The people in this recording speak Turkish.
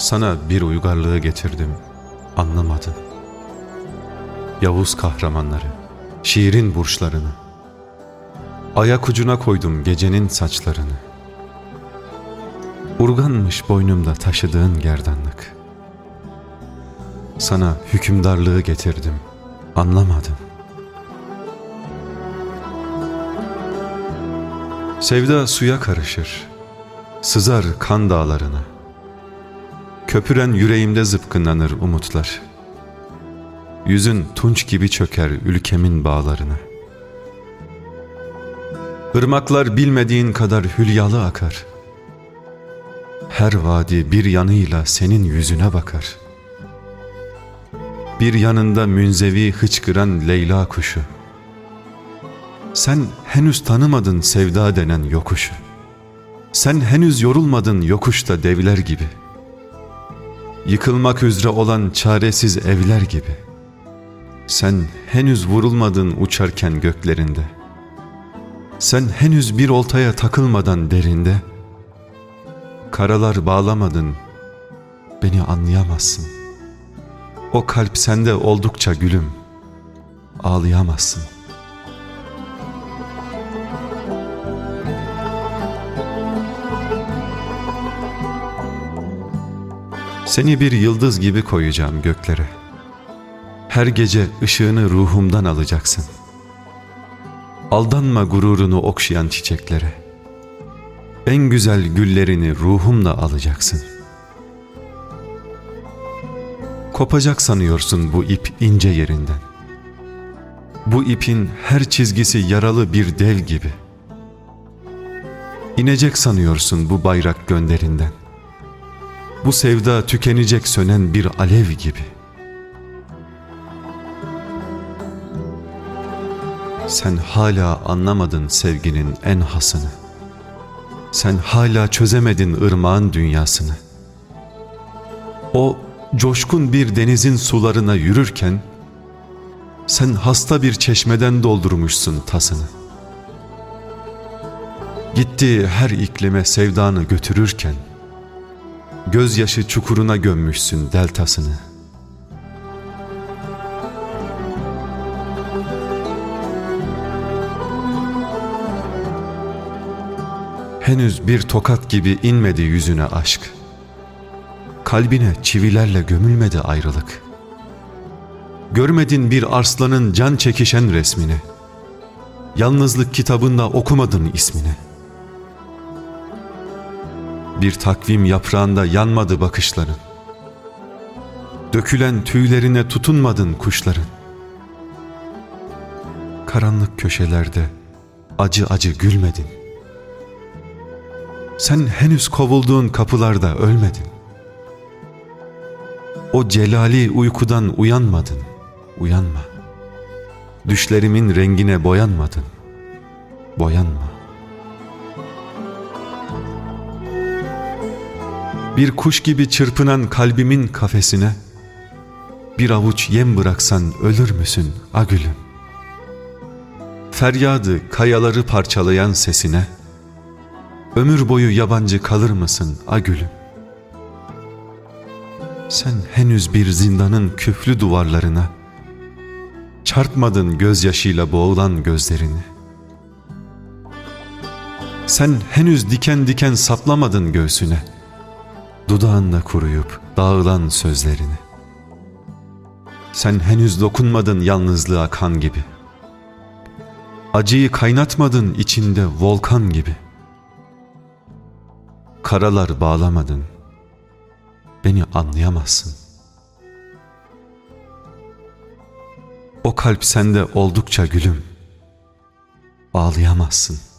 Sana bir uygarlığı getirdim, anlamadın. Yavuz kahramanları, şiirin burçlarını, ayak ucuna koydum gecenin saçlarını. Urganmış boynumda taşıdığın gerdanlık. Sana hükümdarlığı getirdim, anlamadın. Sevda suya karışır, sızar kan dağlarına. Köpüren yüreğimde zıpkınlanır umutlar. Yüzün tunç gibi çöker ülkemin bağlarına. Irmaklar bilmediğin kadar hülyalı akar. Her vadi bir yanıyla senin yüzüne bakar. Bir yanında münzevi hıçkıran Leyla kuşu. Sen henüz tanımadın sevda denen yokuşu. Sen henüz yorulmadın yokuşta devler gibi. Yıkılmak üzere olan çaresiz evler gibi. Sen henüz vurulmadın uçarken göklerinde. Sen henüz bir oltaya takılmadan derinde. Karalar bağlamadın, beni anlayamazsın. O kalp sende oldukça gülüm, ağlayamazsın.'' Seni bir yıldız gibi koyacağım göklere. Her gece ışığını ruhumdan alacaksın. Aldanma gururunu okşayan çiçeklere. En güzel güllerini ruhumla alacaksın. Kopacak sanıyorsun bu ip ince yerinden. Bu ipin her çizgisi yaralı bir dev gibi. İnecek sanıyorsun bu bayrak gönderinden. Bu sevda tükenecek sönen bir alev gibi. Sen hala anlamadın sevginin en hasını. Sen hala çözemedin ırmağın dünyasını. O coşkun bir denizin sularına yürürken, sen hasta bir çeşmeden doldurmuşsun tasını. Gittiği her iklime sevdanı götürürken, gözyaşı çukuruna gömmüşsün deltasını. Henüz bir tokat gibi inmedi yüzüne aşk. Kalbine çivilerle gömülmedi ayrılık. Görmedin bir arslanın can çekişen resmini. Yalnızlık kitabında okumadın ismini.'' Bir takvim yaprağında yanmadı bakışların. Dökülen tüylerine tutunmadın kuşların. Karanlık köşelerde acı acı gülmedin. Sen henüz kovulduğun kapılarda ölmedin. O celali uykudan uyanmadın, uyanma. Düşlerimin rengine boyanmadın, boyanma. Bir kuş gibi çırpınan kalbimin kafesine bir avuç yem bıraksan ölür müsün agülüm? Feryadı kayaları parçalayan sesine ömür boyu yabancı kalır mısın agülüm? Sen henüz bir zindanın küflü duvarlarına çarpmadın gözyaşıyla boğulan gözlerini. Sen henüz diken diken saplamadın göğsüne.'' Dudağında kuruyup dağılan sözlerini. Sen henüz dokunmadın yalnızlığa kan gibi. Acıyı kaynatmadın içinde volkan gibi. Karalar bağlamadın. Beni anlayamazsın. O kalp sende oldukça gülüm. Ağlayamazsın.